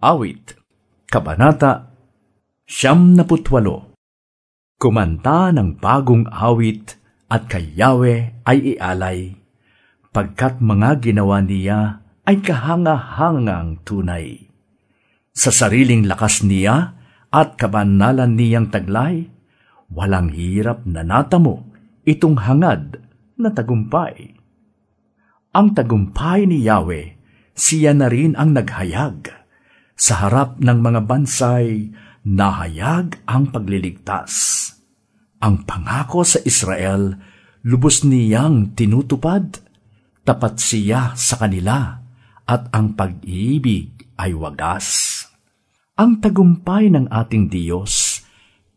Awit, Kabanata, Siyam na putwalo. Kumanta ng bagong awit at kay Yahweh ay ialay, pagkat mga ginawa niya ay kahanga-hangang tunay. Sa sariling lakas niya at kabanalan niyang taglay, walang hirap na natamo itong hangad na tagumpay. Ang tagumpay ni Yahweh, siya na rin ang naghayag. Sa harap ng mga bansay, nahayag ang pagliligtas. Ang pangako sa Israel, lubos niyang tinutupad. Tapat siya sa kanila at ang pag-ibig ay wagas. Ang tagumpay ng ating Diyos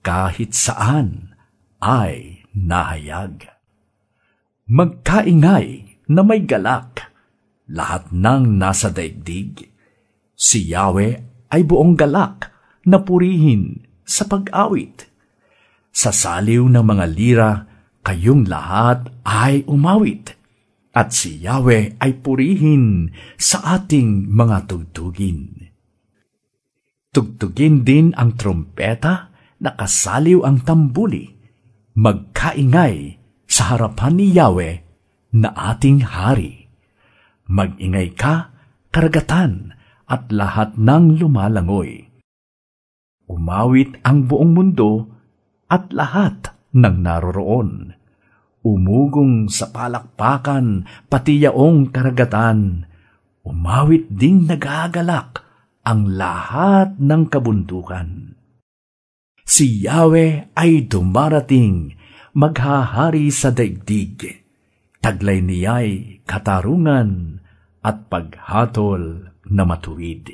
kahit saan ay nahayag. Magkaingay na may galak, lahat ng nasa daigdig. Si Yahweh ay buong galak na purihin sa pag-awit sa saliw ng mga lira, kayong lahat ay umawit, at si Yahweh ay purihin sa ating mga tugtugin. Tugtugin din ang trompeta, nakasaliw ang tambuli, magkaingay sa harapan ni Yahweh na ating hari. Magingay ka, karagatan, at lahat ng lumalangoy. Umawit ang buong mundo at lahat ng naroroon. Umugong sa palakpakan, pati yaong karagatan, umawit ding nagagalak ang lahat ng kabundukan. Si Yahweh ay dumarating, maghahari sa daigdig. Taglay niya'y katarungan at paghatol na matuwid.